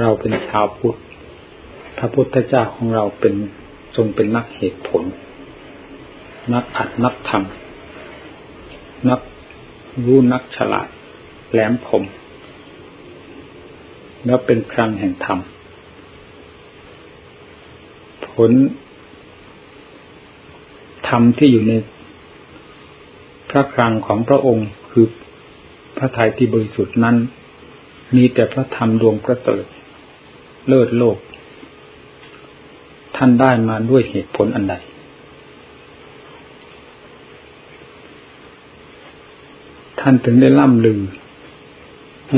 เราเป็นชาวพุทธ พระพุทธเจ้าของเราเป็นทรงเป็นนักเหตุผล นักอัดนักทำนักรู้นักฉลาด แหลมคม แล้วเป็นครังแห่งธรรม ผลธรรมที่อยู่ในพระครังของพระองค์คือพระทัยที่บริสุทธิ์นั้น มีแต่พระธรรมดวงประเสริฐ เลิศโลก ท่านได้มาด้วยเหตุผลอันใด ท่านถึงได้ล่ำลือ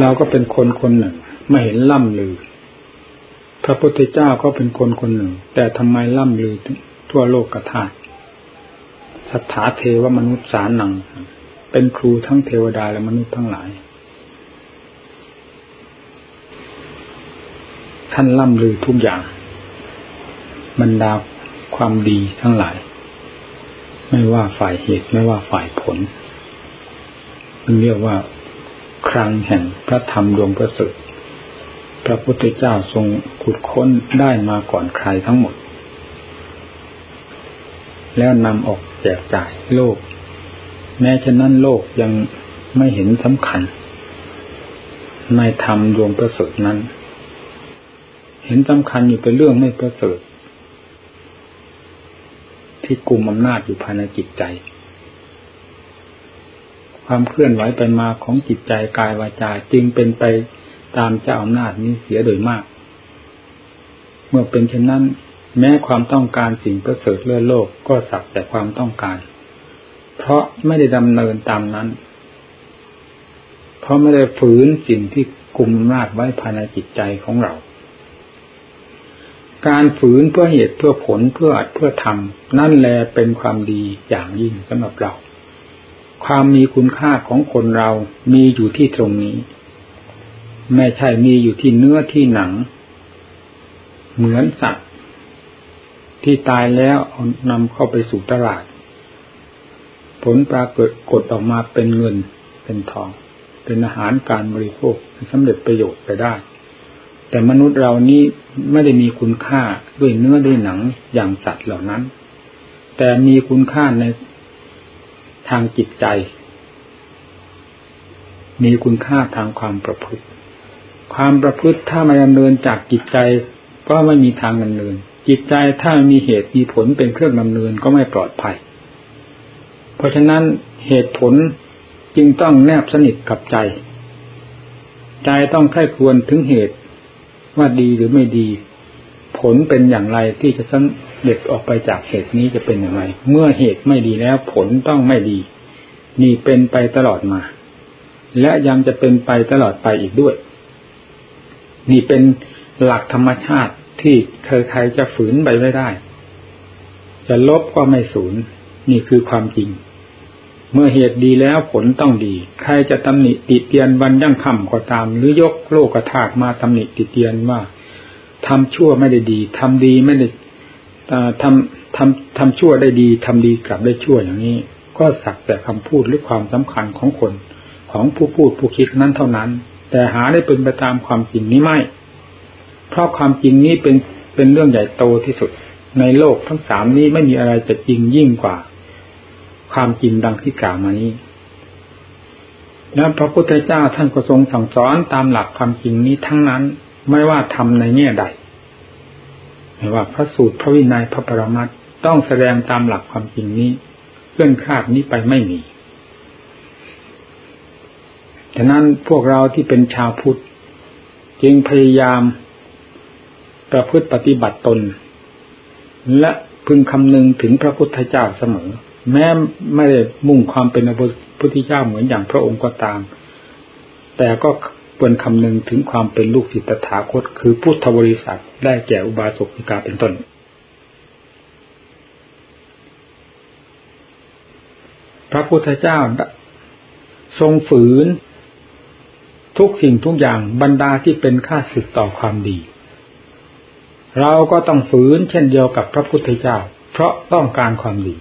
เราก็เป็นคนคนหนึ่ง ไม่เห็นล่ำลือ พระพุทธเจ้าก็เป็นคนคนหนึ่ง แต่ทำไมล่ำลือทั่วโลกกระทาสัทธาเทวมนุษย์สารนัง เป็นครูทั้งเทวดาและมนุษย์ทั้งหลาย ท่านล่ำลือทุกอย่าง บรรดาความดีทั้งหลาย ไม่ว่าฝ่ายเหตุไม่ว่าฝ่ายผล มันเรียกว่าครังแห่งพระธรรมดวงประเสริฐพระพุทธเจ้าทรงขุดค้นได้มาก่อนใครทั้งหมด แล้วนำออกแจกจ่ายโลก แม้ฉะนั้นโลกยังไม่เห็นสำคัญ ในธรรมดวงประเสริฐนั้น เห็นสำคัญอยู่เป็นเรื่องไม่ประเสริฐที่กลุ่มอำนาจอยู่ภายในจิตใจ ความเคลื่อนไหวไปมาของจิตใจกายวาจาจึงเป็นไปตามเจ้าอำนาจนี้เสียโดยมาก เมื่อเป็นเช่นนั้น แม้ความต้องการสิ่งประเสริฐเลื่อโลกก็สักแต่ความต้องการ เพราะไม่ได้ดำเนินตามนั้น เพราะไม่ได้ฝืนสิ่งที่กลุ่มราดไว้ภายในจิตใจของเรา การฝืนเพื่อเหตุเพื่อผลเพื่ออัดเพื่อทำนั่นแลเป็นความดีอย่างยิ่งสำหรับเรา ความมีคุณค่าของคนเรามีอยู่ที่ตรงนี้ ไม่ใช่มีอยู่ที่เนื้อที่หนัง เหมือนสัตว์ ที่ตายแล้วนำเข้าไปสู่ตลาด ผลปรากฏกดออกมาเป็นเงินเป็นทอง เป็นอาหารการบริโภคสำเร็จประโยชน์ไปได้ แต่มนุษย์เรานี้ไม่ได้มีคุณค่าด้วยเนื้อด้วยหนังอย่างสัตว์เหล่านั้น แต่มีคุณค่าในทางจิตใจ มีคุณค่าทางความประพฤติ ความประพฤติถ้าไม่ดำเนินจากจิตใจก็ไม่มีทางดำเนิน จิตใจถ้ามีเหตุมีผลเป็นเครื่องดำเนินก็ไม่ปลอดภัย เพราะฉะนั้นเหตุผลจึงต้องแนบสนิทกับใจ ใจต้องใคร่ควรถึงเหตุ ว่าดีหรือไม่ดี ผลเป็นอย่างไรที่จะสังเด็ดออกไปจากเหตุนี้จะเป็นอย่างไร เมื่อเหตุไม่ดีแล้วผลต้องไม่ดี นี่เป็นไปตลอดมา และยังจะเป็นไปตลอดไปอีกด้วย นี่เป็นหลักธรรมชาติที่ใครๆจะฝืนไปไม่ได้ จะลบก็ไม่สูญนี่คือความจริง เมื่อเหตุดีแล้วผลต้องดี ใครจะตำหนิติเตียนวันยั่งคำก็ตาม หรือยกโลกธาตุมาตำหนิติเตียนว่าทำชั่วไม่ได้ดีทำดีไม่ได้ทำทำทำชั่วได้ดีทำดีกลับได้ชั่วอย่างนี้ ก็สักแต่คำพูดหรือความสำคัญของคนของผู้พูดผู้คิดนั้นเท่านั้น แต่หาได้เป็นไปตามความจริงนี้ไม่ เพราะความจริงนี้เป็นเป็นเรื่องใหญ่โตที่สุด ในโลกทั้งสามนี้ไม่มีอะไรจะจริงยิ่งกว่า ความจริงดังที่กล่าวมานี้ และพระพุทธเจ้าท่านก็ทรงสั่งสอนตามหลักความจริงนี้ทั้งนั้น ไม่ว่าทำในแง่ใด ไม่ว่าพระสูตรพระวินัยพระปรมัตต้องแสดงตามหลักความจริงนี้เพื่อนคาดนี้ไปไม่มีฉะนั้นพวกเราที่เป็นชาวพุทธจึงพยายามประพฤติปฏิบัติตน และพึงคำนึงถึงพระพุทธเจ้าเสมอ แม้ไม่ได้มุ่งความเป็นพระพุทธเจ้าเหมือนอย่างพระองค์ก็ตาม แต่ก็ควรคำนึงถึงความเป็นลูกศิษย์ตถาคต คือพุทธบริษัทได้แก่อุบาสกิกาเป็นต้น พระพุทธเจ้าทรงฝืน ทุกสิ่งทุกอย่างบรรดาที่เป็นค่าสึกต่อความดี เราก็ต้องฝืนเช่นเดียวกับพระพุทธเจ้า เพราะต้องการความดี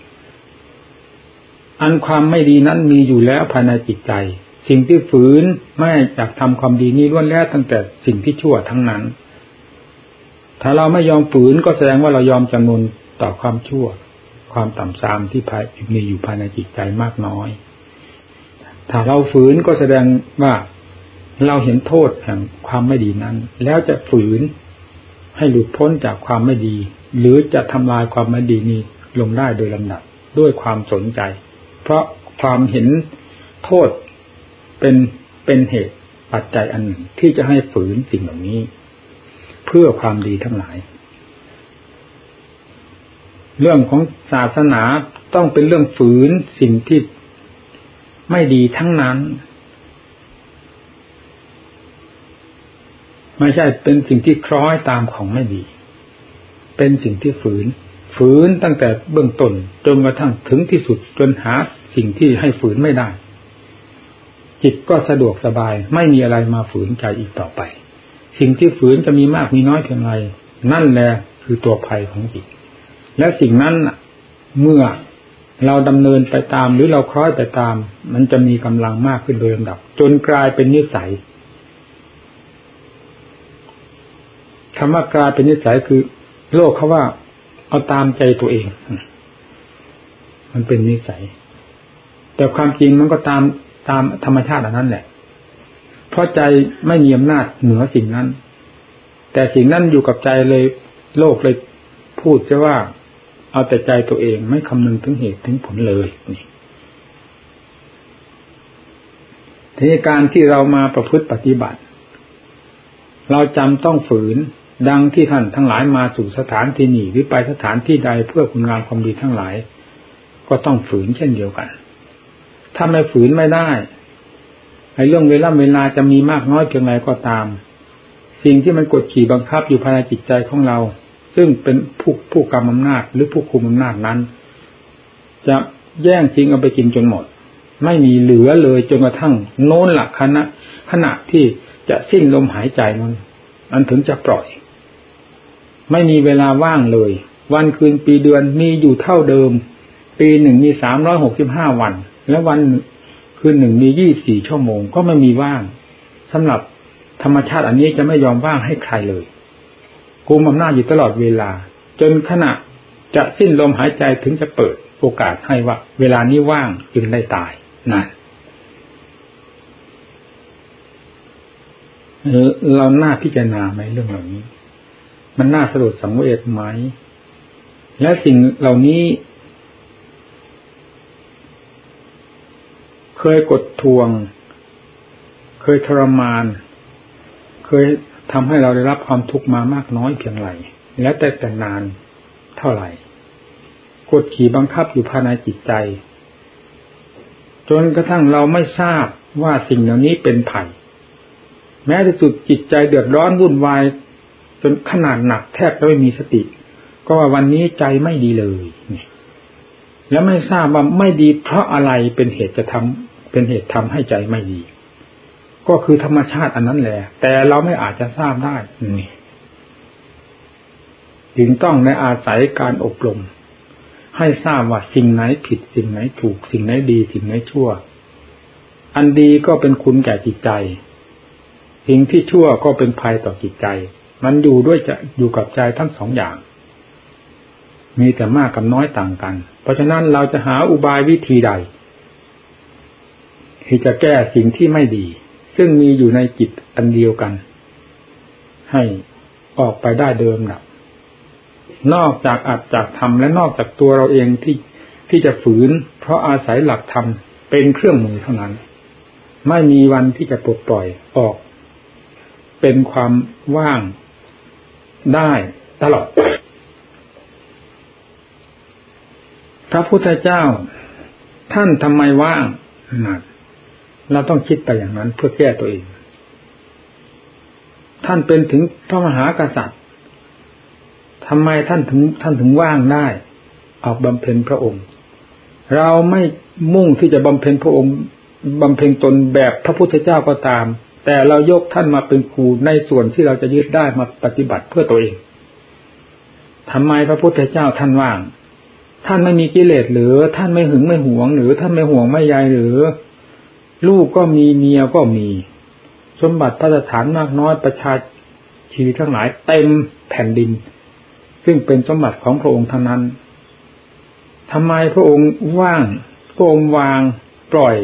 อันความไม่ดีนั้นมีอยู่แล้วภายในจิตใจ สิ่งที่ฝืนไม่อยากทำความดีนี้ล้วนแล้วตั้งแต่สิ่งที่ชั่วทั้งนั้น ถ้าเราไม่ยอมฝืนก็แสดงว่าเรายอมจำนนต่อความชั่ว ความต่ำทรามที่ภมีอยู่ภายในจิตใจมากน้อย ถ้าเราฝืนก็แสดงว่าเราเห็นโทษแห่งความไม่ดีนั้น แล้วจะฝืนให้หลุดพ้นจากความไม่ดี หรือจะทำลายความไม่ดีนี้ลงได้โดยลำดับด้วยความสนใจ เพราะความเห็นโทษเป็นเป็นเหตุปัจจัยอันหนึ่งที่จะให้ฝืนสิ่งเหล่านี้ เพื่อความดีทั้งหลาย เรื่องของศาสนาต้องเป็นเรื่องฝืนสิ่งที่ไม่ดีทั้งนั้น ไม่ใช่เป็นสิ่งที่คล้อยตามของไม่ดี เป็นสิ่งที่ฝืน ฝืนตั้งแต่เบื้องต้นจนกระทั่งถึงที่สุดจนหา สิ่งที่ให้ฝืนไม่ได้ จิตก็สะดวกสบาย ไม่มีอะไรมาฝืนใจอีกต่อไป สิ่งที่ฝืนจะมีมากมีน้อยเพียงไรนั่นแหละคือตัวภัยของจิต และสิ่งนั้นเมื่อเราดำเนินไปตามหรือเราคล้อยไปตาม มันจะมีกำลังมากขึ้นโดยลำดับ จนกลายเป็นนิสัยคำว่ากลายเป็นนิสัยคือ โลกเขาว่า เอาตามใจตัวเอง มันเป็นนิสัย แต่ความจริงมันก็ตามตามธรรมชาติอันนั้นแหละ เพราะใจไม่มีอำนาจเหนือสิ่งนั้น แต่สิ่งนั้นอยู่กับใจเลยโลกเลยพูดจะว่า เอาแต่ใจตัวเองไม่คำนึงถึงเหตุถึงผลเลยนี่ทีนี้การที่เรามาประพฤติปฏิบัติ เราจำต้องฝืนดังที่ท่านทั้งหลายมาสู่สถานที่นี้หรือไปสถานที่ใดเพื่อคุณงามความดีทั้งหลาย ก็ต้องฝืนเช่นเดียวกัน ถ้าไม่ฝืนไม่ได้ไอ้เรื่องเวลาเวลาจะมีมากน้อยเพียงไรก็ตาม สิ่งที่มันกดขี่บังคับอยู่ภายในจิตใจของเรา ซึ่งเป็นผู้ผู้กรรมอำนาจหรือผู้คุมอำนาจนั้น จะแย่งชิงเอาไปกินจนหมด ไม่มีเหลือเลยจนกระทั่งโน้นหลักคณะขณะที่จะสิ้นลมหายใจนั้นอันถึงจะปล่อย ไม่มีเวลาว่างเลย วันคืนปีเดือนมีอยู่เท่าเดิม ปีหนึ่งมีสามร้อยหกสิบห้าวัน แล้ววันคืนหนึ่งมียี่สี่ชั่วโมงก็ไม่มีว่างสำหรับธรรมชาติอันนี้จะไม่ยอมว่างให้ใครเลยกุมอำนาจอยู่ตลอดเวลา จนขณะจะสิ้นลมหายใจถึงจะเปิดโอกาสให้ว่า เวลานี้ว่างจึงได้ตายนั่นเราหน้าพิจารณาไหมเรื่องเหล่านี้ มันน่าสลดสังเวชไหมและสิ่งเหล่านี้เค ยกดทวง เคยทรมาน เคยทำให้เราได้รับความทุกข์มามากน้อยเพียงไรและแต่แต่นานเท่าไหร่กดขี่บังคับอยู่ภายในจิตใจ จนกระทั่งเราไม่ทราบว่าสิ่งเหล่านี้เป็นไผ่แม้จะจุดจิตใจเดือดร้อนวุ่นวายจนขนาดหนักแทบจะไม่มีสติ ก็ว่าวันนี้ใจไม่ดีเลย แล้วไม่ทราบว่าไม่ดีเพราะอะไรเป็นเหตุจะทำ เป็นเหตุทำให้ใจไม่ดี ก็คือธรรมชาติอันนั้นแหละ แต่เราไม่อาจจะทราบได้นี่จึงต้องในอาศัยการอบรม ให้ทราบว่าสิ่งไหนผิดสิ่งไหนถูก สิ่งไหนดีสิ่งไหนชั่ว อันดีก็เป็นคุณแก่จิตใจ สิ่งที่ชั่วก็เป็นภัยต่อจิตใจ มันอยู่ด้วยจะอยู่กับใจทั้งสองอย่าง มีแต่มากกับน้อยต่างกัน เพราะฉะนั้นเราจะหาอุบายวิธีใด ที่จะแก้สิ่งที่ไม่ดี ซึ่งมีอยู่ในจิตอันเดียวกัน ให้ออกไปได้เดิมดับนอกจากอัดจากทำและนอกจากตัวเราเองที่ที่จะฝืน เพราะอาศัยหลักธรรมเป็นเครื่องมือเท่านั้น ไม่มีวันที่จะปลดปล่อยออก เป็นความว่างได้ตลอด พระพุทธเจ้า ท่านทำไมว่างนัด เราต้องคิดไปอย่างนั้นเพื่อแก้ตัวเอง ท่านเป็นถึงพระมหากษัตริย์ทำไมท่านถึงท่านถึงว่างได้ ออกบำเพ็ญพระองค์ เราไม่มุ่งที่จะบำเพ็ญพระองค์บำเพ็ญตนแบบพระพุทธเจ้าก็ตาม แต่เรายกท่านมาเป็นครูในส่วนที่เราจะยึดได้มาปฏิบัติเพื่อตัวเองทำไมพระพุทธเจ้าท่านว่าง ท่านไม่มีกิเลสหรือท่านไม่หึงไม่หวง หรือท่านไม่ห่วงไม่ใยหรือ ลูกก็มีเมียก็มี สมบัติพระสถานมากน้อยประชาชีวิตทั้งหลายเต็มแผ่นดิน ซึ่งเป็นสมบัติของพระองค์ทั้งนั้นทำไมพระองค์ว่างพระองค์วางปล่อย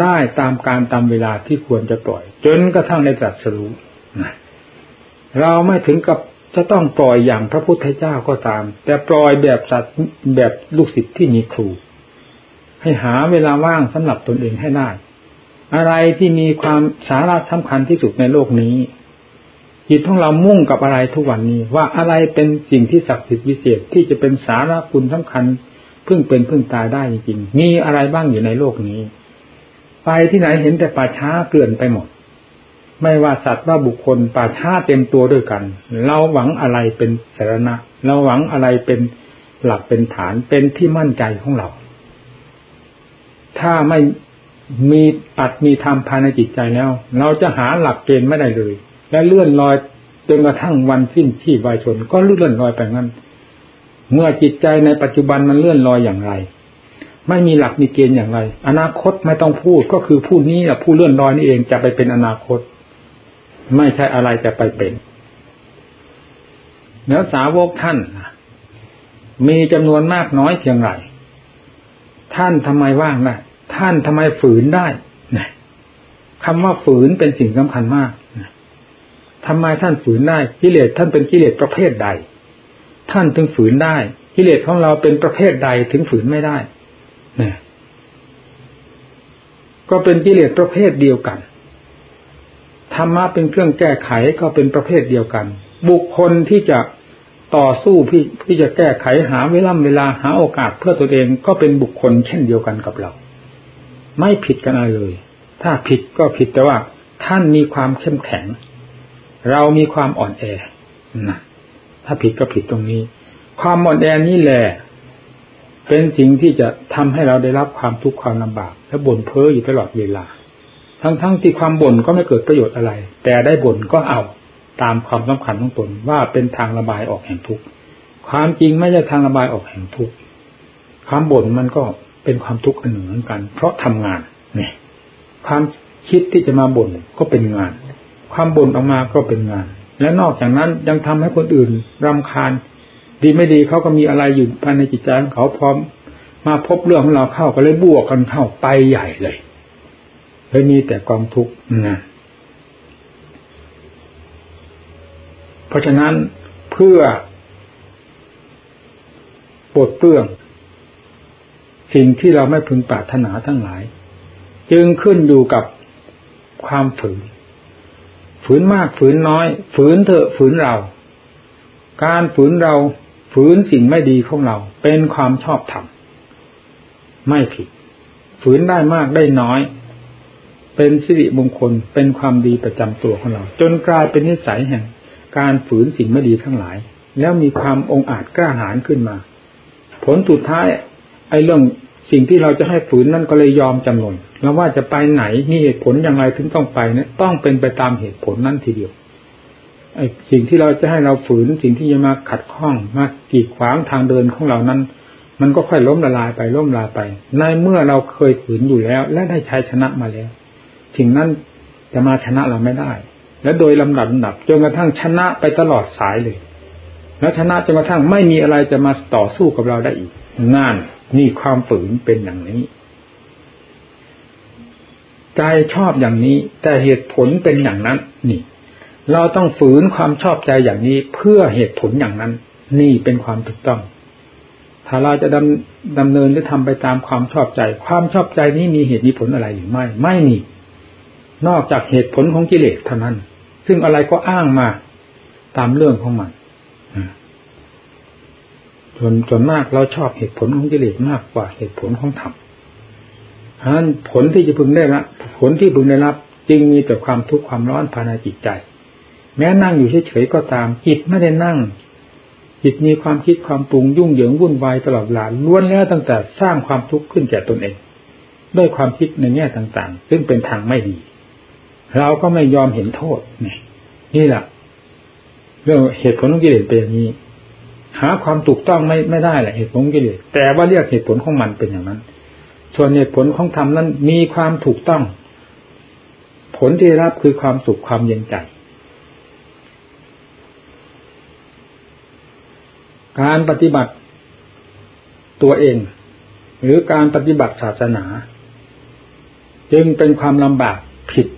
ได้ตามการตามเวลาที่ควรจะปล่อย จนกระทั่งในตรัสรู้เราไม่ถึงกับจะต้องปล่อยอย่างพระพุทธเจ้าก็ตาม แต่ปล่อยแบบสัตว์แบบลูกศิษย์ที่มีครู ให้หาเวลาว่างสำหรับตนเองให้ได้ อะไรที่มีความสาระสำคัญที่สุดในโลกนี้จิตของเรามุ่งกับอะไรทุกวันนี้ ว่าอะไรเป็นสิ่งที่ศักดิ์สิทธิ์วิเศษที่จะเป็นสาระคุณสำคัญพึ่งเป็นพึ่งตายได้จริงๆมีอะไรบ้างอยู่ในโลกนี้ ไปที่ไหนเห็นแต่ป่าช้าเกลื่อนไปหมด ไม่ว่าสัตว์ว่าบุคคลป่าช้าเต็มตัวด้วยกัน เราหวังอะไรเป็นสาระเราหวังอะไรเป็นหลักเป็นฐานเป็นที่มั่นใจของเรา ถ้าไม่มีอัดมีธรรมภายในจิตใจแล้ว เราจะหาหลักเกณฑ์ไม่ได้เลย และเลื่อนลอยจนกระทั่งวันสิ้นที่วายชน ก็เลื่อนลอยไปงั้น เมื่อจิตใจในปัจจุบันมันเลื่อนลอยอย่างไร ไม่มีหลักมีเกณฑ์อย่างไร อนาคตไม่ต้องพูดก็คือผู้นี้แหละผู้เลื่อนลอยนี่เองจะไปเป็นอนาคต ไม่ใช่อะไรจะไปเป็นเนื้อสาวกท่านมีจำนวนมากน้อยเพียงไรท่านทำไมว่างได้ ท่านทำไมฝืนได้นะคำว่าฝืนเป็นสิ่งสำคัญมากนะทำไมท่านฝืนได้กิเลสท่านเป็นกิเลสประเภทใด ท่านถึงฝืนได้กิเลสของเราเป็นประเภทใดถึงฝืนไม่ได้นะก็เป็นกิเลสประเภทเดียวกันธรรมะเป็นเครื่องแก้ไขก็เป็นประเภทเดียวกัน บุคคลที่จะต่อสู้พี่ที่จะแก้ไขหาเวลาเวลาหาโอกาสเพื่อตัวเองก็เป็นบุคคลเช่นเดียวกันกับเรา ไม่ผิดกันอะไรเลย ถ้าผิดก็ผิดแต่ว่า ท่านมีความเข้มแข็ง เรามีความอ่อนแอนะถ้าผิดก็ผิดตรงนี้ ความอ่อนแอนี่แหละ เป็นสิ่งที่จะทำให้เราได้รับความทุกข์ความลำบาก และบ่นเพ้ออยู่ตลอดเวลา ทั้งๆทที่ความบ่นก็ไม่เกิดประโยชน์อะไร แต่ได้บ่นก็เอาตามความสำคัญของตนว่าเป็นทางระบายออกแห่งทุกข์ความจริงไม่ใช่ทางระบายออกแห่งทุกข์ความบ่นมันก็ เป็นความทุกข์อันหนึ่งเหมือนกัน เพราะทำงานเนี่ยความคิดที่จะมาบ่นก็เป็นงาน ความบ่นออกมาก็เป็นงาน และนอกจากนั้นยังทำให้คนอื่นรำคาญ ดีไม่ดีเขาก็มีอะไรอยู่ภายในจิตใจของเขาพร้อม มาพบเรื่องของเราเข้าก็เลยบวกกันเข้าไปใหญ่เลยเลยมีแต่กองทุกข์นะเพราะฉะนั้นเพื่อปลดเปลื้อง สิ่งที่เราไม่พึงปรารถนาทั้งหลาย จึงขึ้นอยู่กับความฝืน ฝืนมากฝืนน้อย ฝืนเถอะฝืนเรา การฝืนเราฝืนสิ่งไม่ดีของเรา เป็นความชอบธรรมไม่ผิด ฝืนได้มากได้น้อย เป็นสิริมงคลเป็นความดีประจำตัวของเรา จนกลายเป็นนิสัยแห่ง การฝืนสิ่งไม่ดีทั้งหลาย แล้วมีความองอาจกล้าหาญขึ้นมา ผลสุดท้ายไอ้เรื่อง สิ่งที่เราจะให้ฝืนนั่นก็เลยยอมจำนนแล้วว่าจะไปไหนมีเหตุผลอย่างไรถึงต้องไปเนี่ยต้องเป็นไปตามเหตุผลนั่นทีเดียวไอ้สิ่งที่เราจะให้เราฝืนสิ่งที่จะมาขัดข้องมากีดขวางทางเดินของเรานั้น มันก็ค่อยล้มละลายไปล้มลาไป ในเมื่อเราเคยฝืนอยู่แล้ว และได้ใช้ชนะมาแล้วสิ่งนั้นจะมาชนะเราไม่ได้ และโดยลำดับลำดับจนกระทั่งชนะไปตลอดสายเลย แล้วชนะจนกระทั่งไม่มีอะไรจะมาต่อสู้กับเราได้อีกงาน นี่ความฝืนเป็นอย่างนี้ ใจชอบอย่างนี้ แต่เหตุผลเป็นอย่างนั้น นี่ เราต้องฝืนความชอบใจอย่างนี้เพื่อเหตุผลอย่างนั้น นี่เป็นความถูกต้อง ถ้าเราจะดำดำเนินหรือทำไปตามความชอบใจ ความชอบใจนี้มีเหตุมีผลอะไรหรือไม่ ไม่มี นอกจากเหตุผลของกิเลสเท่านั้น ซึ่งอะไรก็อ้างมาตามเรื่องของมัน จนจนมากเราชอบเหตุผลของกิเลสมากกว่าเหตุผลของธรรมฉะนั้นผลที่จะพึงได้รับผลที่พึงได้รับ จึงมีแต่ความทุกข์ความร้อนภายในจิตใจ แม้นั่งอยู่เฉยๆก็ตาม จิตไม่ได้นั่ง จิตมีความคิดความปรุงยุ่งเหยิงวุ่นวายตลอดเวลาล้วนแล้วตั้งแต่สร้างความทุกข์ขึ้นแก่ตนเอง ด้วยความคิดในแง่ต่างๆ ซึ่งเป็นทางไม่ดี เราก็ไม่ยอมเห็นโทษนี่นี่แหละเรื่องเหตุผลของกิเลสเป็นอย่างนี้ หาความถูกต้องไม่ไม่ได้แหละเหตุผลกิเลสแต่ว่าเรียกเหตุผลของมันเป็นอย่างนั้น ส่วนเหตุผลของธรรมนั้นมีความถูกต้อง ผลที่รับคือความสุขความเย็นใจ การปฏิบัติตัวเอง หรือการปฏิบัติศาสนา จึงเป็นความลำบากผิด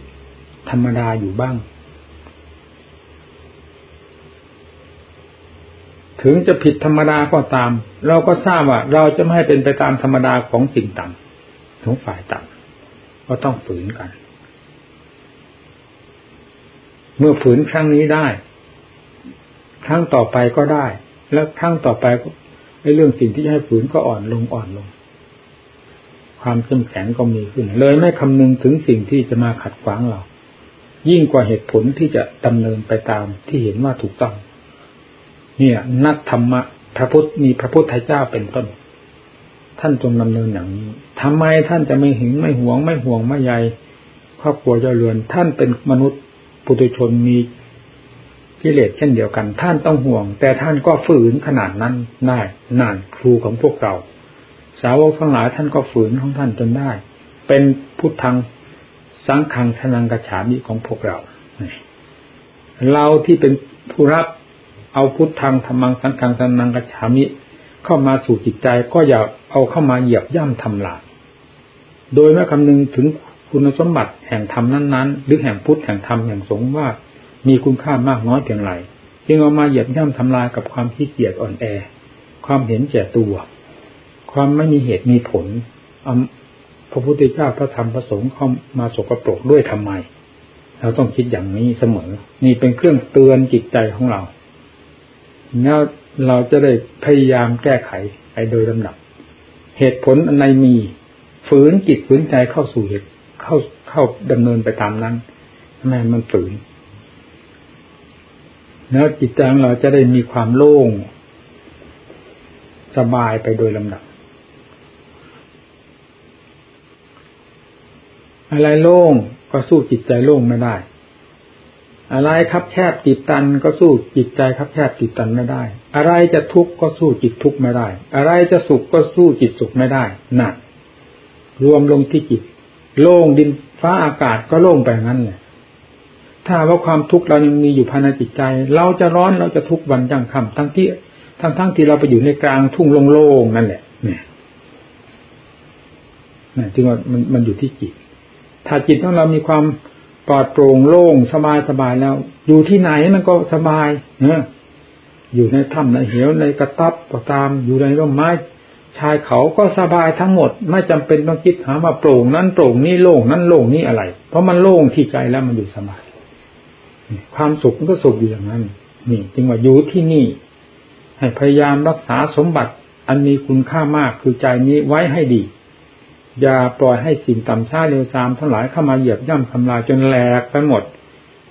ธรรมดาอยู่บ้าง ถึงจะผิดธรรมดาก็ตาม เราก็ทราบว่าเราจะไม่ให้เป็นไปตามธรรมดาของสิ่งต่ำของฝ่ายต่ำก็ต้องฝืนกัน เมื่อฝืนครั้งนี้ได้ ครั้งต่อไปก็ได้ แล้วครั้งต่อไปไอ้เรื่องสิ่งที่ให้ฝืนก็อ่อนลงอ่อนลง ความเข้มแข็งก็มีขึ้น เลยไม่คำนึงถึงสิ่งที่จะมาขัดขวางเรา ยิ่งกว่าเหตุผลที่จะดำเนินไปตามที่เห็นว่าถูกต้อง เนี่ย นักธรรมะพระพุทธมีพระพุทธเจ้าเป็นต้น ท่านจงดำเนินอย่างนี้ทำไมท่านจะไม่หึงไม่หวง ไม่ห่วงไม่ใยครอบครัวเจ้าเรือน ท่านเป็นมนุษย์ปุถุชนมีกิเลสเช่นเดียวกัน ท่านต้องห่วง แต่ท่านก็ฝืนขนาดนั้นได้นานครูของพวกเรา สาวกทั้งหลายท่านก็ฝืนของท่านจนได้ เป็นพุทธังสังขังสนังกระฉามิของพวกเรา เราที่เป็นผู้รับ เอาพุทธังธรรมังสังขังสนังกระฉามิ เข้ามาสู่จิตใจก็อย่าเอาเข้ามาเหยียบย่ำทำลายโดยไม่คำนึงถึงคุณสมบัติแห่งธรรมนั้นๆ หรือแห่งพุทธแห่งธรรมแห่งสงฆ์ว่ามีคุณค่ามากน้อยเพียงไรจึงเอามาเหยียบย่ำทำลายกับความขี้เกียจอ่อนแอ ความเห็นแก่ตัว ความไม่มีเหตุมีผลพระพุทธเจ้าพระธรรมพระสงฆ์เข้ามาสกปรกด้วยทำไม เราต้องคิดอย่างนี้เสมอ นี่เป็นเครื่องเตือนจิตใจของเรา แล้วเราจะได้พยายามแก้ไขไปโดยลำดับ เหตุผลอันใดมีฝืนจิตฝืนใจเข้าสู่เหตุเข้าเข้าดำเนินไปตามนั้นทำไมมันฝืน แล้วจิตใจของเราจะได้มีความโล่ง สบายไปโดยลำดับ อะไรโล่งก็สู้จิตใจโล่งไม่ได้ อะไรครับแคบจิตตันก็สู้จิตใจครับแคบจิตตันไม่ได้ อะไรจะทุกข์ก็สู้จิตทุกข์ไม่ได้ อะไรจะสุขก็สู้จิตสุขไม่ได้หนักรวมลงที่จิต โล่งดินฟ้าอากาศก็โล่งไปงั้นแหละถ้าว่าความทุกข์เรายังมีอยู่ภายในจิตใจ เราจะร้อนเราจะทุกข์วันจังคำทั้งที่ทั้งทั้งที่เราไปอยู่ในกลางทุ่งโล่งๆนั่นแหละเนี่ยนี่จึงว่ามันมันอยู่ที่จิต ถ้าจิตของเรามีความ ปลอดโปร่งโล่งสบายสบายแล้ว อยู่ที่ไหนมันก็สบายเนออยู่ในถ้ำในเหวในกระตับก็ตามอยู่ในร่มไม้ ชายเขาก็สบายทั้งหมด ไม่จำเป็นต้องคิดหาว่าโปร่งนั้นโปร่งนี่โล่งนั้นโล่งนี่อะไร เพราะมันโล่งที่ใจแล้วมันอยู่สบายความสุขมันก็สุขอยู่อย่างนั้น นี่ จึงว่าอยู่ที่นี่ ให้พยายามรักษาสมบัติ อันมีคุณค่ามากคือใจนี้ไว้ให้ดี อย่าปล่อยให้สิ่งต่ำช้าเร็วซามทั้งหลายเข้ามาเหยียบย่ำทำลายจนแหลกไปหมด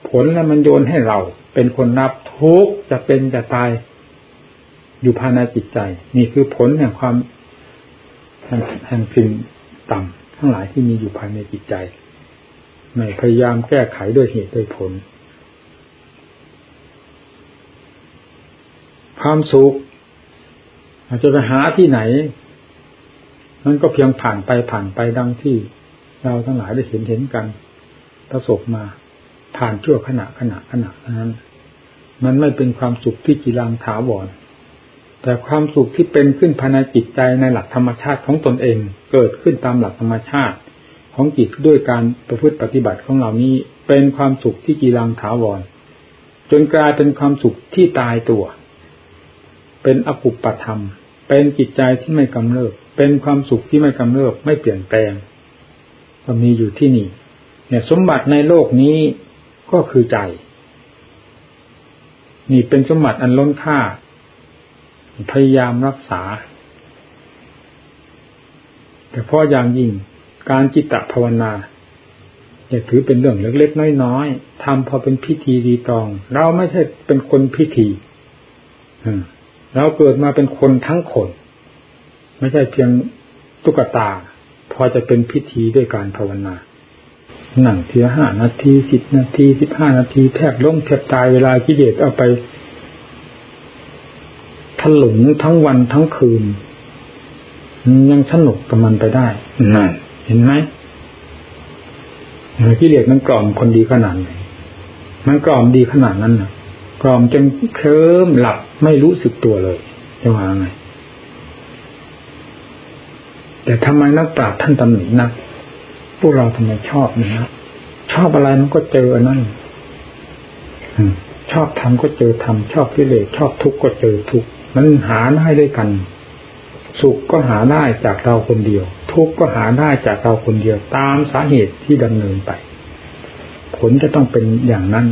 ผลแล้วมันโยนให้เราเป็นคนนับทุกจะเป็นจะตายอยู่ภายในจิตใจ นี่คือผลแห่งความแห่งสิ่งต่ำทั้งหลายที่มีอยู่ภายในจิตใจไม่พยายามแก้ไขด้วยเหตุด้วยผล ความสุขอาจจะไปหาที่ไหน มันก็เพียงผ่านไปผ่านไปดังที่ เราทั้งหลายได้เห็นเห็นกัน ประสบมาผ่านชั่วขณะขณะขณะนั้น มันไม่เป็นความสุขที่กีรังถาวร แต่ความสุขที่เป็นขึ้นภายในจิตใจในหลักธรรมชาติของตนเอง เกิดขึ้นตามหลักธรรมชาติ ของจิตด้วยการประพฤติปฏิบัติของเหล่านี้ เป็นความสุขที่กีรังถาวร จนกลายเป็นความสุขที่ตายตัว เป็นอกุปปธรรม เป็นจิตใจที่ไม่กำเริบ เป็นความสุขที่ไม่กำเริบ ไม่เปลี่ยนแปลงก็มีอยู่ที่นี่ เนี่ย สมบัติในโลกนี้ก็คือใจ นี่เป็นสมบัติอันล้นค่า พยายามรักษา แต่พออย่างยิ่งการจิตตภาวนาอย่าถือเป็นเรื่องเล็กๆน้อยๆทำพอเป็นพิธีดีตอง เราไม่ใช่เป็นคนพิธี เราเกิดมาเป็นคนทั้งคน ไม่ใช่เพียงตุ๊กตา พอจะเป็นพิธีด้วยการภาวนาหนังเทียห้านาทีสิบนาทีสิบห้านาทีแทบล้มแทบตายเวลากิเลสเอาไปถลุงทั้งวันทั้งคืน ยังสนุกกับมันไปได้นั่นเห็นไหมกิเลสมันกล่อมคนดีขนาดไหนมันกล่อมดีขนาดนั้นนะ ล่อมจนเคลิ้มหลับไม่รู้สึกตัวเลยจะว่าไงแต่ทำไมนักปราชญ์ท่านตำหนินักพวกเราทำไมชอบนะชอบอะไรมันก็เจอนั่นชอบทำก็เจอทำชอบกิเลสชอบทุกข์ก็เจอทุกข์มันหาได้ด้วยกัน สุขก็หาได้จากเราคนเดียว ทุกข์ก็หาได้จากเราคนเดียว ตามสาเหตุที่ดำเนินไป ผลจะต้องเป็นอย่างนั้น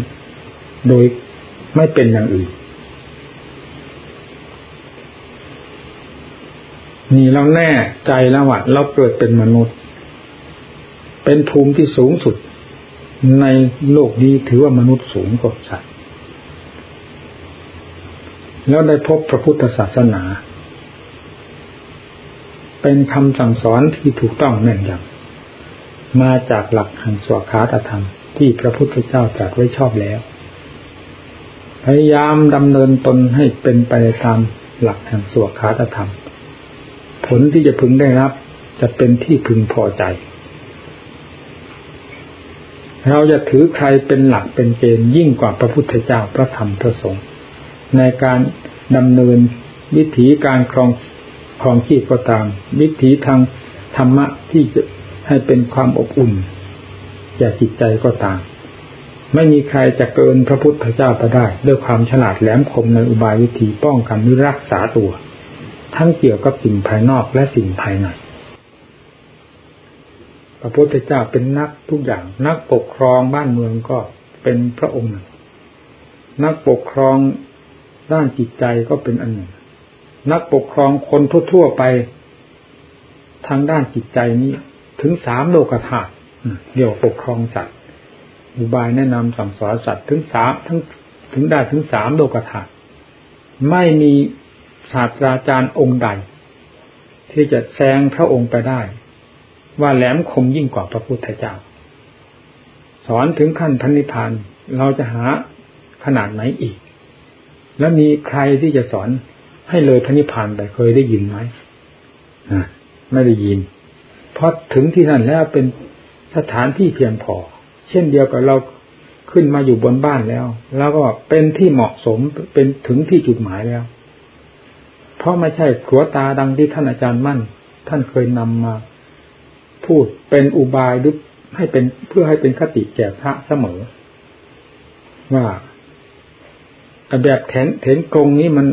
โดย ไม่เป็นอย่างอื่น นี่เราแน่ใจแล้วว่าเราเกิดเป็นมนุษย์ เป็นภูมิที่สูงสุด ในโลกนี้ถือว่ามนุษย์สูงกว่าสัตว์แล้วได้พบพระพุทธศาสนา เป็นคำสั่งสอนที่ถูกต้องแม่นยำมาจากหลักแห่งสวขาตธรรมที่พระพุทธเจ้าจัดไว้ชอบแล้ว พยายามดำเนินตนให้เป็นไปตามหลักแห่งสวขาตธรรม ผลที่จะพึงได้รับ จะเป็นที่พึงพอใจ เราจะถือใครเป็นหลักเป็นเกณฑ์ยิ่งกว่าพระพุทธเจ้าพระธรรมพระสงฆ์ในการดำเนินวิถีการครองครองชีพก็ตาม วิถีทางธรรมะที่จะให้เป็นความอบอุ่นแก่จิตใจก็ตาม ไม่มีใครจะเกินพระพุทธเจ้าไปได้ ด้วยความฉลาดแหลมคมในอุบายวิธีป้องกันหรือรักษาตัว ทั้งเกี่ยวกับสิ่งภายนอกและสิ่งภายในพระพุทธเจ้าเป็นนักทุกอย่างนักปกครองบ้านเมืองก็เป็นพระองค์นักปกครองด้านจิตใจก็เป็นอันหนึ่ง นักปกครองคนทั่ว ๆ ไปทางด้านจิตใจนี้ ถึงสามโลกธาตุเรียกปกครองสัตว์ อุบายแนะนำสั่งสอนสัตว์ถึงสามทั้งถึงได้ถึงสามโลกธาตุไม่มีศาสตราจารย์องค์ใด ที่จะแซงพระองค์ไปได้ ว่าแหลมคมยิ่งกว่าพระพุทธเจ้า สอนถึงขั้นพันิพานเราจะหาขนาดไหนอีก แล้วมีใครที่จะสอนให้เลยพระนิพานไปเคยได้ยินไหมไม่ได้ยิน เพราะถึงที่นั่นแล้วเป็นสถานที่เพียงพอ ช่นเดียวกับเราขึ้นมาอยู่บนบ้านแล้ว แล้วก็เป็นที่เหมาะสมเป็นถึงที่จุดหมายแล้ว เพราะไม่ใช่ขัวตาดังที่ท่านอาจารย์มั่น ท่านเคยนำมา พูดเป็นอุบายหรือให้เป็นเพื่อให้เป็นคติแก่พระเสมอ ว่าแบบแถนเถนกรงนี้มัน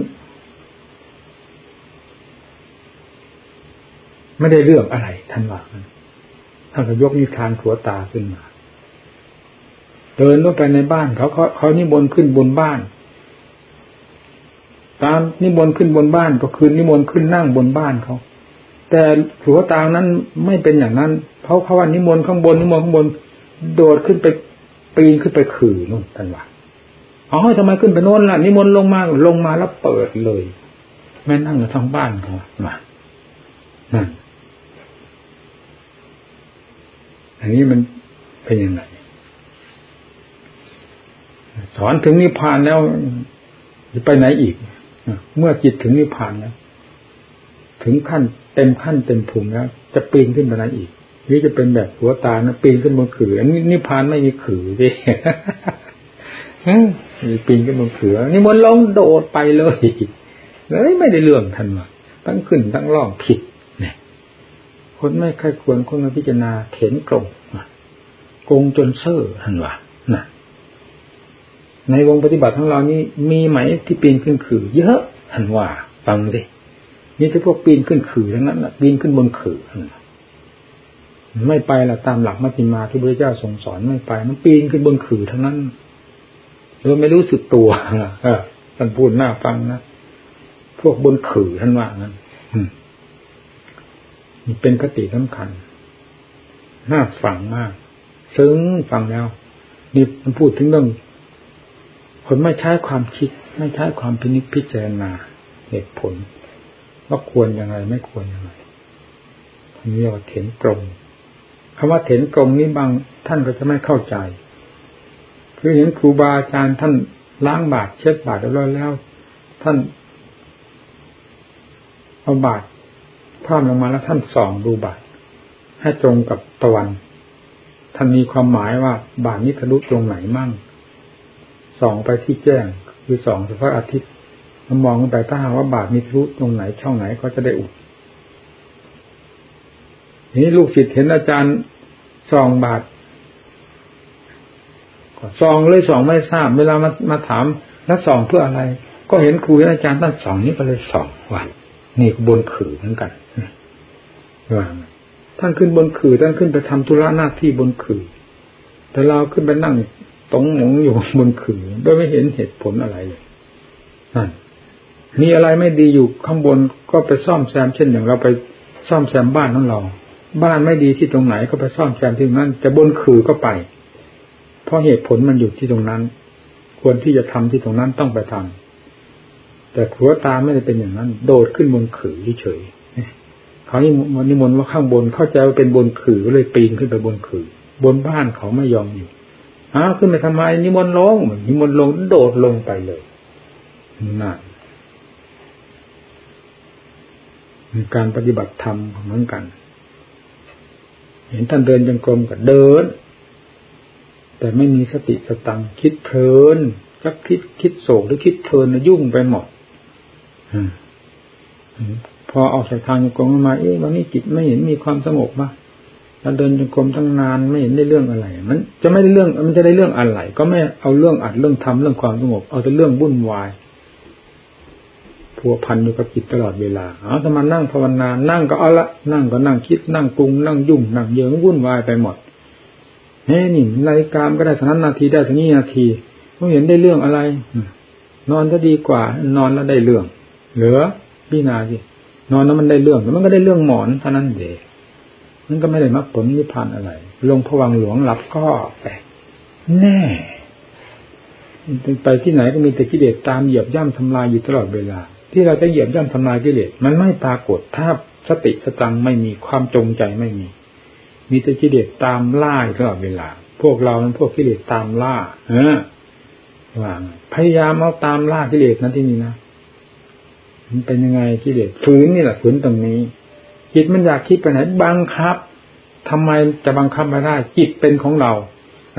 ไม่ได้เรื่องอะไรท่านว่าท่านก็ยกนิทานขัวตาขึ้นมา เดินเข้าไปในบ้านเขาเขาเขานิมนต์ขึ้นบนบ้าน ตามนิมนต์ขึ้นบนบ้านก็คือนิมนต์ขึ้นนั่งบนบ้านเขาแต่ขัวตานั้นไม่เป็นอย่างนั้นเพราะเขาว่านิมนต์ข้างบนนิมนต์ข้างบน โดดขึ้นไปปีนขึ้นไปขื่อนู่นท่านว่าอ๋อทำไมขึ้นไปโน้นล่ะนิมนต์ลงมาลงมาแล้วเปิดเลย แม่นั่งอยู่ทางบ้านเขามานั่นอันนี้มันเป็นยังไง สอนถึงนิพพานแล้วจะไปไหนอีก เมื่อจิตถึงนิพพานแล้วถึงขั้นเต็มขั้นเต็มภูมิแล้วจะปีนขึ้นไปไหนอีกหรือจะเป็นแบบหัวตานะปีนขึ้นบนขืออันนี้นิพพานไม่มีขือดิมีปีนขึ้นบนเขือนี่มันลงโดดไปเลยเลยไม่ได้เรื่องทันว่าตั้งขึ้นตั้งล่องผิดเนี่ยคนไม่ค่อยควรคนมาพิจารณาเข็นกรงกงจนเซ่อทันว่านะ ในวงปฏิบัติของเรานี่มีไหมที่ปีนขึ้นขื่อเยอะทันว่าฟังดินี่ที่พวกปีนขึ้นขื่อทั้งนั้นปีนขึ้นบนขื่อไม่ไปละตามหลักมัชฌิมาที่พระเจ้าทรงสอนไม่ไป มันปีนขึ้นบนขื่อทั้งนั้นโดยไม่รู้สึกตัวท่านพูดหน้าฟังนะพวกบนขื่อท่านว่างั้นนี่เป็นคติสำคัญน่าฟังมาก ซึ้งฟังแล้วนี่มันพูดถึงเรื่อง คนไม่ใช้ความคิด ไม่ใช้ความพินิจพิจารณาเหตุผล ว่าควรยังไงไม่ควรยังไงทีนี้ว่าเถนกรงคำว่าเถนกรงนี้บางท่านก็จะไม่เข้าใจ คือเห็นครูบาอาจารย์ท่านล้างบาตรเช็ดบาตรแล้วแล้ว ท่านเอาบาตรพร่ำลงมาแล้วท่านส่องดูบาตรให้ตรงกับตะวันท่านมีความหมายว่าบาทนี้ทะลุตรงไหนมั่ง ส่องไปที่แจ้ง คือส่องเฉพาะอาทิตย์มองไปถ้าหากว่าบาทมีทะลุตรงไหนช่องไหนก็จะได้อุดนี้ลูกศิษย์เห็นอาจารย์ส่องบาทส่องเลยส่องไม่ทราบ เวลามามาถามแล้วส่องเพื่ออะไร ก็เห็นครูอาจารย์ท่านส่องนี้ก็เลยส่องว่านี่บนขื่อเหมือนกันว่าท่านขึ้นบนขื่อท่านขึ้นไปทำธุระหน้าที่บนขื่อแต่เราขึ้นไปนั่ง ตรงหมงอยู่บนขื่อโดยไม่เห็นเหตุผลอะไรเลยนั่นมีอะไรไม่ดีอยู่ข้างบนก็ไปซ่อมแซมเช่นอย่างเราไปซ่อมแซมบ้านของเรา บ้านไม่ดีที่ตรงไหนก็ไปซ่อมแซมที่นั้นจะบนขื่อก็ไป เพราะเหตุผลมันอยู่ที่ตรงนั้น ควรที่จะทำที่ตรงนั้นต้องไปทำแต่ผัวตาไม่ได้เป็นอย่างนั้น โดดขึ้นบนขื่อเฉยเขานี่มันนิมนต์ว่าข้างบนเข้าใจว่าเป็นบนขื่อเลยปีนขึ้นไปบนขื่อบนบ้านเขาไม่ยอมอยู่ อ้าขึ้นไปทำไมนิมนต์ลงนิมนต์ลงโดดลงไปเลยนั่นการปฏิบัติธรรมเหมือนกัน เห็นท่านเดินจงกรมกับเดิน แต่ไม่มีสติสตังคิดเพลินก็คิดคิดโศกหรือคิดเพลินยุ่งไปหมดพอออกจากทางจงกรมมาเอ๊ะวันนี้จิตไม่เห็นมีความสงบมา เราเดินจงกรมตั้งนานไม่เห็นได้เรื่องอะไร มัน จะไม่ได้เรื่อง มันจะได้เรื่องอะไร ก็ไม่เอาเรื่องอัดเรื่องทำเรื่องความสงบ เอาแต่เรื่องวุ่นวายพัวพันอยู่กับจิตตลอดเวลา เอาถ้ามานั่งภาวนา นั่งก็เอาละ นั่งก็นั่งคิด นั่งปรุง นั่งยุ่ง นั่งเยิงวุ่นวายไปหมดเฮ้นี่นาฬิกามก็ได้สักนั้นนาทีได้สักนี้นาทีไม่เห็นได้เรื่องอะไร นอนก็ดีกว่า นอนแล้วได้เรื่อง เหลือพี่นาสินอนแล้วมันได้เรื่อง มันก็ได้เรื่องหมอนเท่านั้นเอง มันก็ไม่ได้มรรคผลนิพพานอะไร ลงผวังหลวงหลับก็ไปแน่ไปที่ไหนก็มีแต่กิเลสตามเหยียบย่ำทำลายอยู่ตลอดเวลา ที่เราจะเหยียบย่ำทำลายกิเลสมันไม่ปรากฏถ้าสติสตังไม่มีความจงใจไม่มี มีแต่กิเลสตามล่าตลอดเวลา พวกเราเป็นพวกกิเลสตามล่าเออว่าพยายามเอาตามล่ากิเลสนั้นที่นี่นะมันเป็นยังไงกิเลสฝืนนี่แหละฝืนตรงนี้ จิตมันอยากคิดไปไหนบังคับทำไมจะบังคับไม่ได้ จิตเป็นของเรา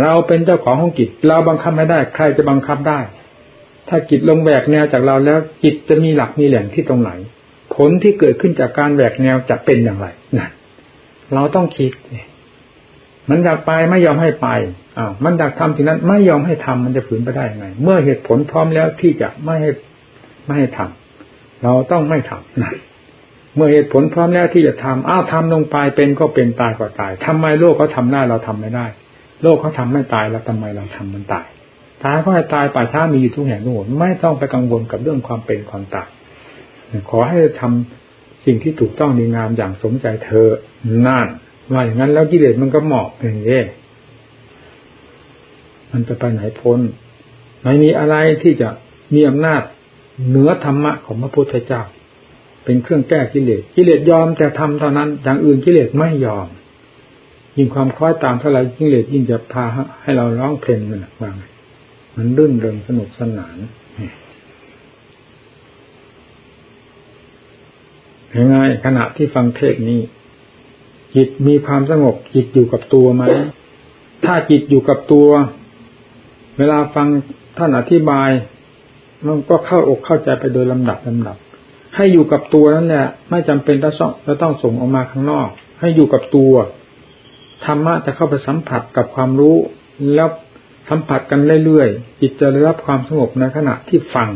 เราเป็นเจ้าของของจิต เราบังคับไม่ได้ ใครจะบังคับได้ ถ้าจิตลงแหวกแนวจากเราแล้ว จิตจะมีหลักมีแหล่งที่ตรงไหน ผลที่เกิดขึ้นจากการแหวกแนวจะเป็นอย่างไรนั่นเราต้องคิด มันอยากไปไม่ยอมให้ไปอ้าวมันอยากทำที่นั้นไม่ยอมให้ทำมันจะฝืนไปได้ยังไง เมื่อเหตุผลพร้อมแล้วที่จะไม่ให้ไม่ให้ทำเราต้องไม่ทำนะ เมื่อเหตุผลพร้อมแล้วที่จะทำอ้าวทำลงไปเป็นก็เป็นตายก็ตายทำไมโลกเขาทาได้เราทำไม่ได้ โลกเขาทาไม่ตายแล้วทำไมเราทำมันตายตายก็ให้ตายป่าช้ามีอยู่ทุกแห่งทุกหนไม่ต้องไปกังวลกับเรื่องความเป็นความตายขอให้ทำสิ่งที่ถูกต้องดีงามอย่างสมใจเธอนั่นว่าอย่างนั้นแล้วกิเลสมันก็เหมาะอย่างนี้มันจะไปไหนพ้นไม่มีอะไรที่จะมีอำนาจเหนือธรรมะของพระพุทธเจ้า เป็นเครื่องแก้กิเลสกิเลสยอมแต่ทำเท่านั้นอย่างอื่นกิเลสไม่ยอม ยิ่งความคล้อยตามเท่าไรกิเลสยิ่งจะพาให้เราร้องเพลงมันว่ามันรื่นเริงสนุกสนานยังไงขณะที่ฟังเทศนี้ จิตมีความสงบจิตอยู่กับตัวไหมถ้าจิตอยู่กับตัว เวลาฟังท่านอธิบายมันก็เข้าอกเข้าใจไปโดยลำดับลำดับ ให้อยู่กับตัวนั่นแหละไม่จำเป็นจะต้องจะต้องส่งออกมาข้างนอก ให้อยู่กับตัวธรรมะจะเข้าไปสัมผัสกับความรู้แล้วสัมผัสกันเรื่อยๆจิตจะได้รับความสงบในขณะที่ฟัง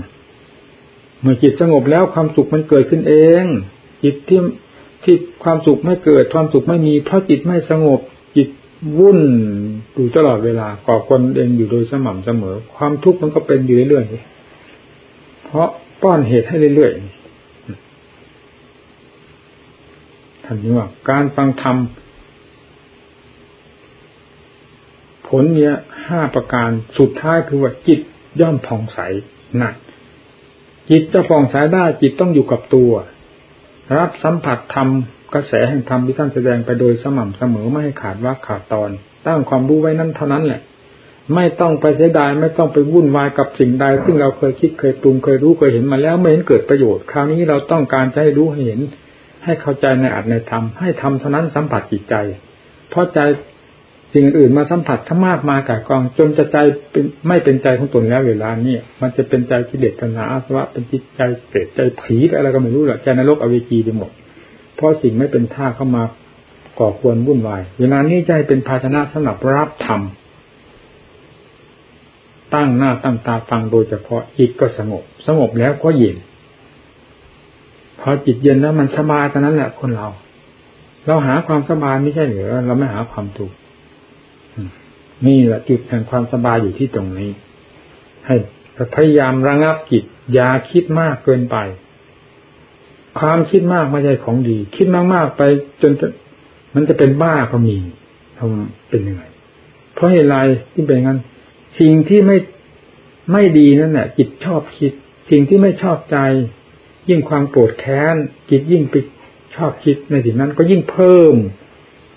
เมื่อจิตสงบแล้วความสุขมันเกิดขึ้นเอง จิตที่ที่ความสุขไม่เกิดความสุขไม่มี เพราะจิตไม่สงบจิตวุ่นอยู่ตลอดเวลาก่อคนเองอยู่โดยสม่ำเสมอ ความทุกข์มันก็เป็นอยู่เรื่อยๆเพราะป้อนเหตุให้เรื่อยๆ ท่านว่าการฟังธรรมผลเนี้ยห้าประการสุดท้ายคือว่าจิตย่อมผ่องใสหนักจิตจะผ่องใสได้จิตต้องอยู่กับตัว รับสัมผัสธรรมกระแสแห่งธรรมที่ท่านแสดงไปโดยสม่ำเสมอไม่ให้ขาดว่าขาดตอน ตั้งความรู้ไว้นั้นเท่านั้นแหละ ไม่ต้องไปเสียดายไม่ต้องไปวุ่นวายกับสิ่งใด ซึ่งเราเคยคิดเคยปรุงเคยรู้เคยเห็นมาแล้วไม่เห็นเกิดประโยชน์ คราวนี้เราต้องการจะให้รู้ให้เห็น ให้เข้าใจในอัตในธรรมให้ทำเท่านั้นสัมผัสจิตใจ เพราะใจสิ่งอื่นมาสัมผัสทั้งมากมายกายกอง จนจะใจเป็นไม่เป็นใจของตนแล้วเวลานี้มันจะเป็นใจกิเลสตัณหาอาสวะเป็นจิตใจเปรตใจผีอะไรก็ไม่รู้หรอกใจนรกอเวจีไปหมด เพราะสิ่งไม่เป็นท่าเข้ามาก่อควรวุ่นวาย เวลานี้ใจเป็นภาชนะสำหรับรับธรรมตั้งหน้าตั้งตาฟังโดยเฉพาะจิตก็สงบ สงบแล้วก็เย็น อจิตเย็นแล้วมันสบายตอนนั้นแหละคนเรา เราหาความสบายไม่ใช่หรือเราไม่หาความทุกข์นี่แหละจุดแห่งความสบายอยู่ที่ตรงนี้ ให้พยายามระงับจิตอย่าคิดมากเกินไป ความคิดมากไม่ใช่ของดี คิดมากๆไปจนมันจะเป็นบ้าก็มีทำเป็นยังไงเพราะเหตุไรที่เป็นงั้น สิ่งที่ไม่ไม่ดีนั่นแหละจิตชอบคิด สิ่งที่ไม่ชอบใจ ยิ่งความโกรธแค้นจิตยิ่งไปชอบคิดในสิ่งนั้น ก็ยิ่งเพิ่ม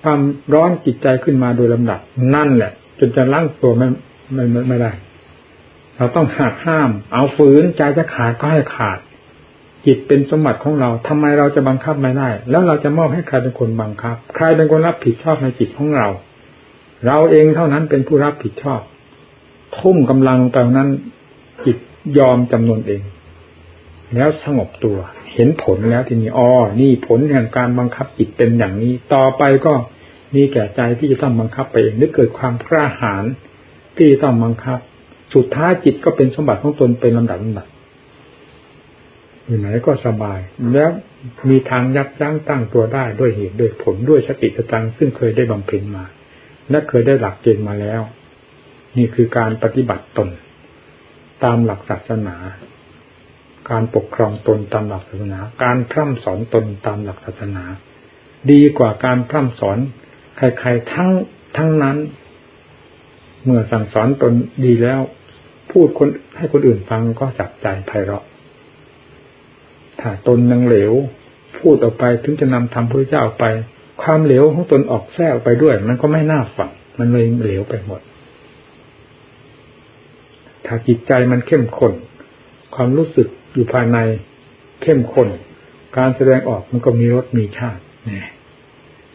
ความร้อนจิตใจขึ้นมาโดยลำดับ นั่นแหละ จนจะล้างตัวไม่ไม่ไม่ได้เราต้องหักห้าม เอาฝืนใจจะขาดก็ให้ขาด จิตเป็นสมบัติของเราทำไมเราจะบังคับไม่ได้ แล้วเราจะมอบให้ใครเป็นคนบังคับ ใครเป็นคนรับผิดชอบในจิตของเรา เราเองเท่านั้นเป็นผู้รับผิดชอบ ทุ่มกำลังตอนนั้น จิตยอมจำนวนเอง แล้วสงบตัว เห็นผลแล้วทีนี้อ๋อนี่ผลแห่งการบังคับจิตเป็นอย่างนี้ ต่อไปก็มีแก่ใจที่จะต้องบังคับไปเองนึกเกิดความกล้าหาญที่ต้องบังคับ สุดท้ายจิตก็เป็นสมบัติของตนเป็นลำดับลำดับอยู่ไหนก็สบาย แล้วมีทางยับยั้งตั้งตัวได้ด้วยเหตุด้วยผลด้วยสติสตังซึ่งเคยได้บำเพ็ญมา และเคยได้หลักเกณฑ์มาแล้ว นี่คือการปฏิบัติตน ตามหลักศาสนา การปกครองตนตามหลักศาสนา การพร่ำสอนตนตามหลักศาสนา ดีกว่าการพร่ำสอนใครๆทั้งทั้งนั้น เมื่อสั่งสอนตนดีแล้ว พูดคนให้คนอื่นฟังก็จับใจไพเราะ ถ้าตนยังเหลว พูดออกไปถึงจะนำธรรมพระเจ้าไป ความเหลวของตนออกแทรกไปด้วย มันก็ไม่น่าฟังมันเลยเหลวไปหมด ถ้าจิตใจมันเข้มข้นความรู้สึก อยู่ภายในเข้มข้นการแสดงออกมันก็มีรสมีชาตินี่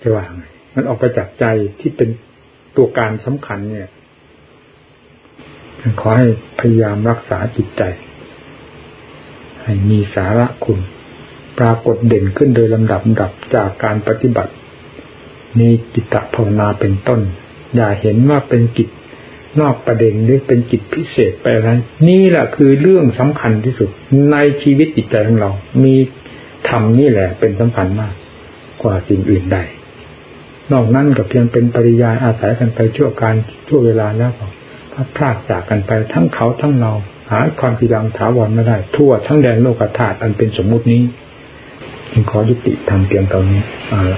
จะว่าไงมันออกไปจากใจที่เป็นตัวการสำคัญเนี่ยขอให้พยายามรักษาจิตใจ ให้มีสาระคุณ ปรากฏเด่นขึ้นโดยลำดับดับจากการปฏิบัติ มีจิตตภาวนาเป็นต้น อย่าเห็นว่าเป็นกิจ นอกประเด็นหรือเป็นจิตพิเศษไปอะไรนี่แหละคือเรื่องสำคัญที่สุด ในชีวิตจิตใจของเรา มีธรรมนี่แหละ เป็นสำคัญมาก กว่าสิ่งอื่นใด นอกนั้นก็เพียงเป็นปริยายอาศัยกันไปชั่วการชั่วเวลาแล้วก็พัดพลาดจากกันไปทั้งเขาทั้งเรา หาความพิรังถาวรไม่ได้ ทั่วทั้งแดนโลกธาตุอันเป็นสมมุตินี้จึงขอยุติทำเพียงตอนนี้อ่า